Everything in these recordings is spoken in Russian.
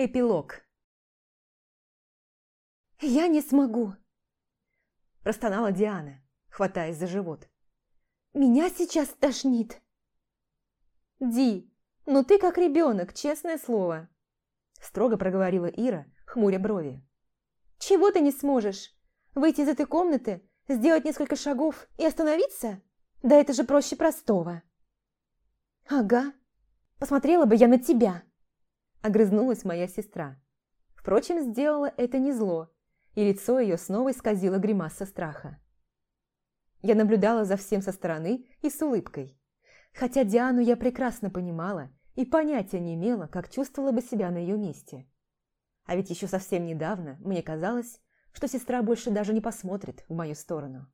Эпилог. «Я не смогу!» Простонала Диана, хватаясь за живот. «Меня сейчас тошнит!» «Ди, ну ты как ребенок, честное слово!» Строго проговорила Ира, хмуря брови. «Чего ты не сможешь? Выйти из этой комнаты, сделать несколько шагов и остановиться? Да это же проще простого!» «Ага, посмотрела бы я на тебя!» Огрызнулась моя сестра. Впрочем, сделала это не зло, и лицо ее снова исказило гримаса страха. Я наблюдала за всем со стороны и с улыбкой. Хотя Диану я прекрасно понимала и понятия не имела, как чувствовала бы себя на ее месте. А ведь еще совсем недавно мне казалось, что сестра больше даже не посмотрит в мою сторону.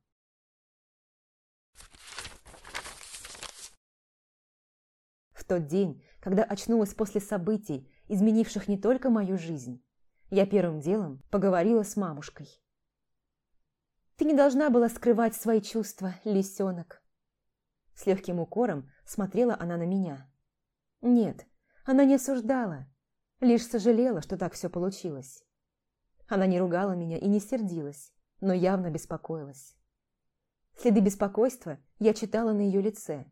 В тот день, когда очнулась после событий, изменивших не только мою жизнь. Я первым делом поговорила с мамушкой. «Ты не должна была скрывать свои чувства, лисенок». С легким укором смотрела она на меня. Нет, она не осуждала, лишь сожалела, что так все получилось. Она не ругала меня и не сердилась, но явно беспокоилась. Следы беспокойства я читала на ее лице.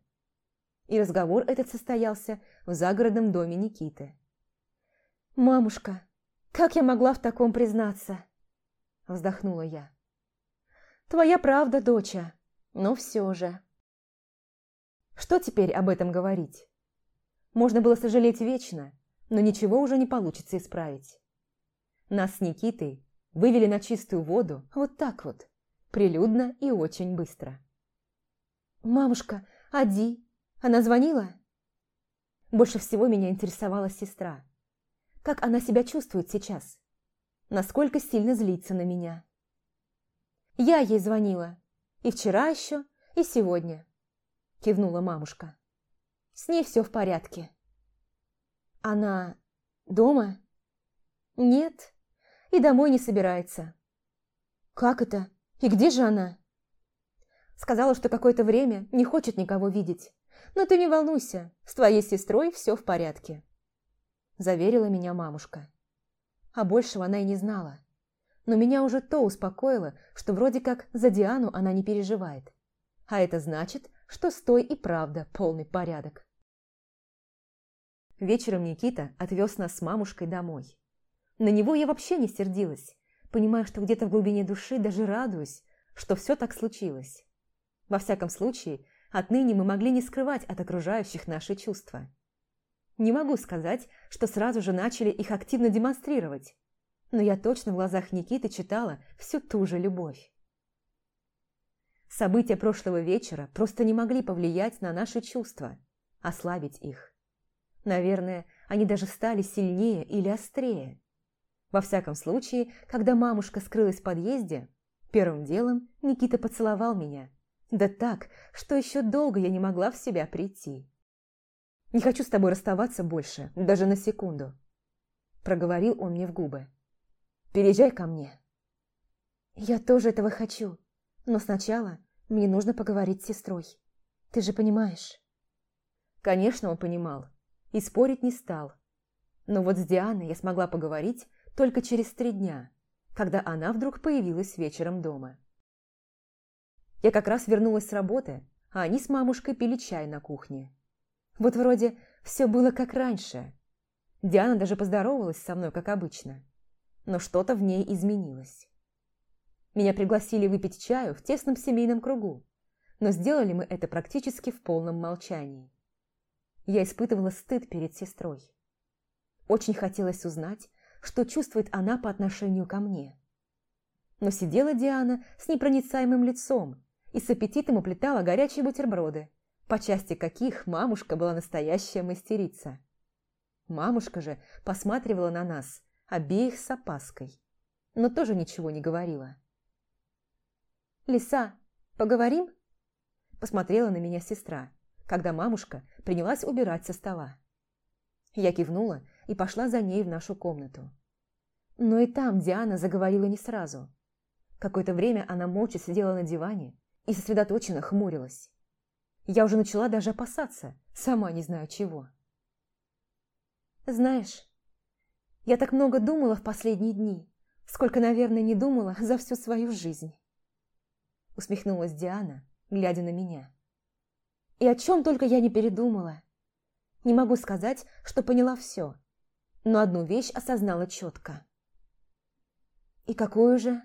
И разговор этот состоялся в загородном доме Никиты. «Мамушка, как я могла в таком признаться?» Вздохнула я. «Твоя правда, доча, но все же...» Что теперь об этом говорить? Можно было сожалеть вечно, но ничего уже не получится исправить. Нас с Никитой вывели на чистую воду вот так вот, прилюдно и очень быстро. «Мамушка, Ади, она звонила?» Больше всего меня интересовала сестра как она себя чувствует сейчас. Насколько сильно злится на меня. Я ей звонила. И вчера еще, и сегодня. Кивнула мамушка. С ней все в порядке. Она дома? Нет, и домой не собирается. Как это? И где же она? Сказала, что какое-то время не хочет никого видеть. Но ты не волнуйся, с твоей сестрой все в порядке заверила меня мамушка. А большего она и не знала. Но меня уже то успокоило, что вроде как за Диану она не переживает. А это значит, что с той и правда полный порядок. Вечером Никита отвез нас с мамушкой домой. На него я вообще не сердилась, понимая, что где-то в глубине души даже радуюсь, что все так случилось. Во всяком случае, отныне мы могли не скрывать от окружающих наши чувства. Не могу сказать, что сразу же начали их активно демонстрировать, но я точно в глазах Никиты читала всю ту же любовь. События прошлого вечера просто не могли повлиять на наши чувства, ослабить их. Наверное, они даже стали сильнее или острее. Во всяком случае, когда мамушка скрылась в подъезде, первым делом Никита поцеловал меня. Да так, что еще долго я не могла в себя прийти. Не хочу с тобой расставаться больше, даже на секунду. Проговорил он мне в губы. Переезжай ко мне. Я тоже этого хочу, но сначала мне нужно поговорить с сестрой. Ты же понимаешь? Конечно, он понимал и спорить не стал. Но вот с Дианой я смогла поговорить только через три дня, когда она вдруг появилась вечером дома. Я как раз вернулась с работы, а они с мамушкой пили чай на кухне. Вот вроде все было как раньше. Диана даже поздоровалась со мной, как обычно. Но что-то в ней изменилось. Меня пригласили выпить чаю в тесном семейном кругу, но сделали мы это практически в полном молчании. Я испытывала стыд перед сестрой. Очень хотелось узнать, что чувствует она по отношению ко мне. Но сидела Диана с непроницаемым лицом и с аппетитом уплетала горячие бутерброды, по части каких мамушка была настоящая мастерица. Мамушка же посматривала на нас, обеих с опаской, но тоже ничего не говорила. «Лиса, поговорим?» Посмотрела на меня сестра, когда мамушка принялась убирать со стола. Я кивнула и пошла за ней в нашу комнату. Но и там Диана заговорила не сразу. Какое-то время она молча сидела на диване и сосредоточенно хмурилась. Я уже начала даже опасаться, сама не знаю чего. «Знаешь, Я так много думала в последние дни, сколько, наверное, не думала за всю свою жизнь. Усмехнулась Диана, глядя на меня. И о чем только я не передумала. Не могу сказать, что поняла все, но одну вещь осознала четко. И какую же?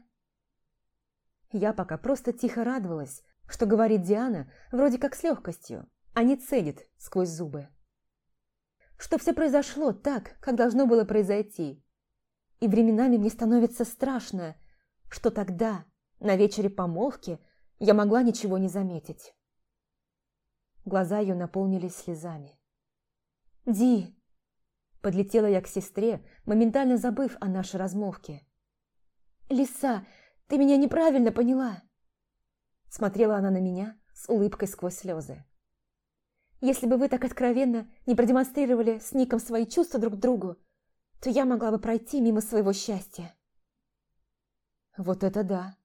Я пока просто тихо радовалась, что говорит Диана вроде как с легкостью, а не цедит сквозь зубы. Что все произошло так, как должно было произойти. И временами мне становится страшно, что тогда, на вечере помолвки, я могла ничего не заметить. Глаза ее наполнились слезами. «Ди!» Подлетела я к сестре, моментально забыв о нашей размовке. «Лиса, ты меня неправильно поняла!» Смотрела она на меня с улыбкой сквозь слезы. «Если бы вы так откровенно не продемонстрировали с Ником свои чувства друг к другу, то я могла бы пройти мимо своего счастья». Вот это да!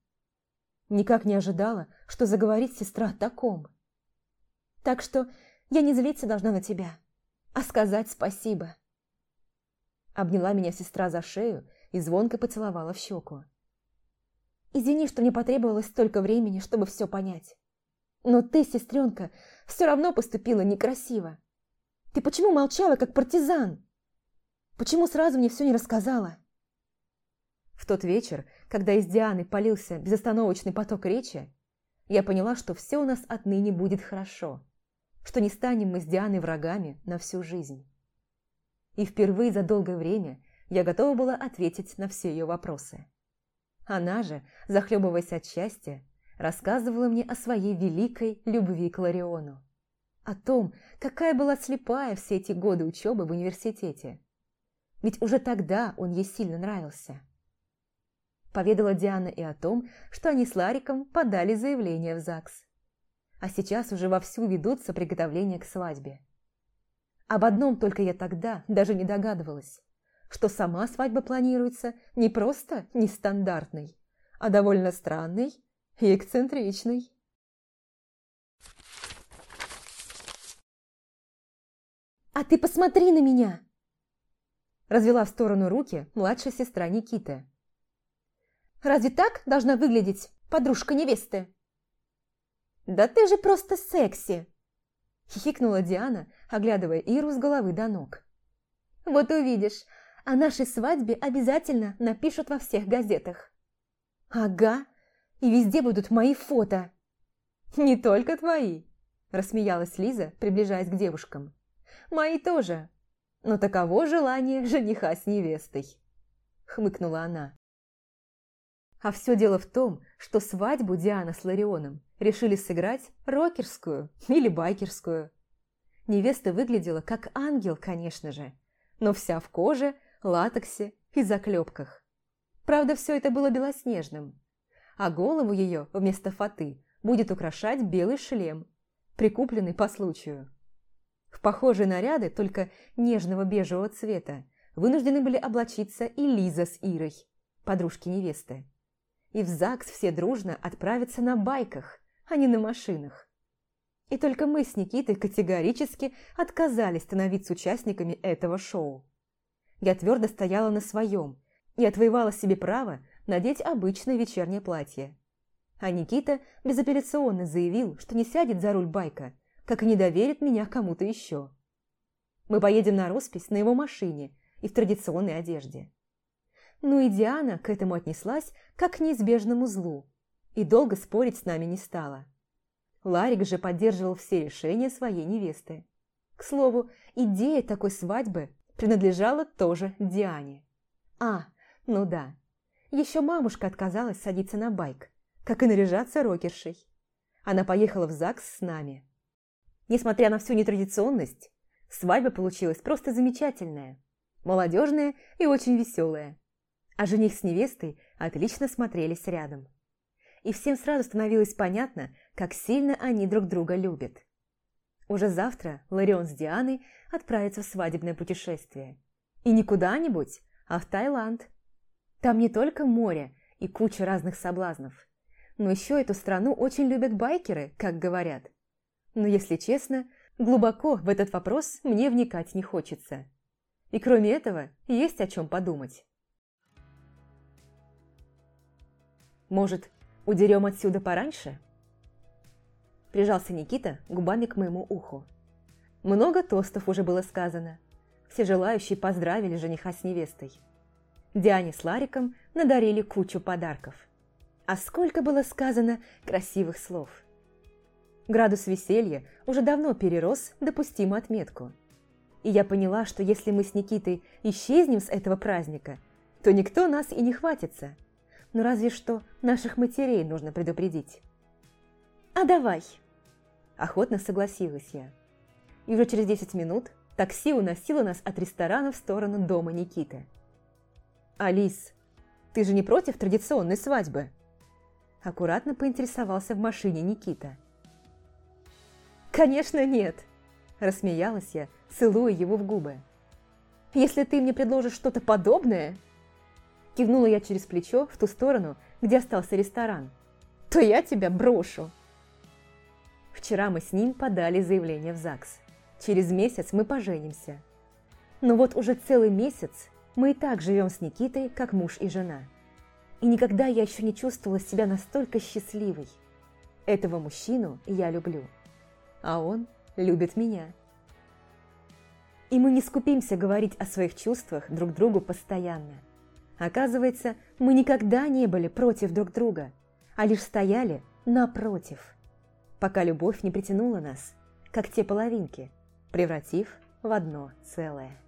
Никак не ожидала, что заговорит сестра о таком. Так что я не злиться должна на тебя, а сказать спасибо. Обняла меня сестра за шею и звонко поцеловала в щеку. Извини, что мне потребовалось столько времени, чтобы все понять. Но ты, сестренка, все равно поступила некрасиво. Ты почему молчала, как партизан? Почему сразу мне все не рассказала? В тот вечер, когда из Дианы полился безостановочный поток речи, я поняла, что все у нас отныне будет хорошо что не станем мы с Дианой врагами на всю жизнь. И впервые за долгое время я готова была ответить на все ее вопросы. Она же, захлебываясь от счастья, рассказывала мне о своей великой любви к Лариону. О том, какая была слепая все эти годы учебы в университете. Ведь уже тогда он ей сильно нравился. Поведала Диана и о том, что они с Лариком подали заявление в ЗАГС а сейчас уже вовсю ведутся приготовления к свадьбе. Об одном только я тогда даже не догадывалась, что сама свадьба планируется не просто нестандартной, а довольно странной и эксцентричной. «А ты посмотри на меня!» Развела в сторону руки младшая сестра Никиты. «Разве так должна выглядеть подружка невесты?» «Да ты же просто секси!» Хихикнула Диана, оглядывая Иру с головы до ног. «Вот увидишь, о нашей свадьбе обязательно напишут во всех газетах». «Ага, и везде будут мои фото». «Не только твои», – рассмеялась Лиза, приближаясь к девушкам. «Мои тоже. Но таково желание жениха с невестой», – хмыкнула она. А все дело в том, что свадьбу Диана с Ларионом решили сыграть рокерскую или байкерскую. Невеста выглядела как ангел, конечно же, но вся в коже, латексе и заклепках. Правда, все это было белоснежным, а голову ее вместо фаты будет украшать белый шлем, прикупленный по случаю. В похожие наряды, только нежного бежевого цвета, вынуждены были облачиться и Лиза с Ирой, подружки невесты. И в ЗАГС все дружно отправятся на байках, а не на машинах. И только мы с Никитой категорически отказались становиться участниками этого шоу. Я твердо стояла на своем и отвоевала себе право надеть обычное вечернее платье. А Никита безапелляционно заявил, что не сядет за руль байка, как и не доверит меня кому-то еще. Мы поедем на роспись на его машине и в традиционной одежде. Ну и Диана к этому отнеслась как к неизбежному злу, и долго спорить с нами не стала. Ларик же поддерживал все решения своей невесты. К слову, идея такой свадьбы принадлежала тоже Диане. А, ну да, еще мамушка отказалась садиться на байк, как и наряжаться рокершей. Она поехала в ЗАГС с нами. Несмотря на всю нетрадиционность, свадьба получилась просто замечательная, молодежная и очень веселая. А жених с невестой отлично смотрелись рядом и всем сразу становилось понятно, как сильно они друг друга любят. Уже завтра Ларион с Дианой отправятся в свадебное путешествие. И не куда-нибудь, а в Таиланд. Там не только море и куча разных соблазнов, но еще эту страну очень любят байкеры, как говорят. Но, если честно, глубоко в этот вопрос мне вникать не хочется. И кроме этого, есть о чем подумать. Может, удерем отсюда пораньше? Прижался Никита губами к моему уху. Много тостов уже было сказано. Все желающие поздравили жениха с невестой. Диане с Лариком надарили кучу подарков. А сколько было сказано красивых слов. Градус веселья уже давно перерос допустимую отметку. И я поняла, что если мы с Никитой исчезнем с этого праздника, то никто нас и не хватится. Но разве что наших матерей нужно предупредить. «А давай!» Охотно согласилась я. И уже через 10 минут такси уносило нас от ресторана в сторону дома Никиты. «Алис, ты же не против традиционной свадьбы?» Аккуратно поинтересовался в машине Никита. «Конечно нет!» – рассмеялась я, целуя его в губы. «Если ты мне предложишь что-то подобное...» Кивнула я через плечо в ту сторону, где остался ресторан. «То я тебя брошу!» Вчера мы с ним подали заявление в ЗАГС. Через месяц мы поженимся. Но вот уже целый месяц мы и так живем с Никитой, как муж и жена. И никогда я еще не чувствовала себя настолько счастливой. Этого мужчину я люблю, а он любит меня. И мы не скупимся говорить о своих чувствах друг другу постоянно. Оказывается, мы никогда не были против друг друга, а лишь стояли напротив, пока любовь не притянула нас, как те половинки, превратив в одно целое.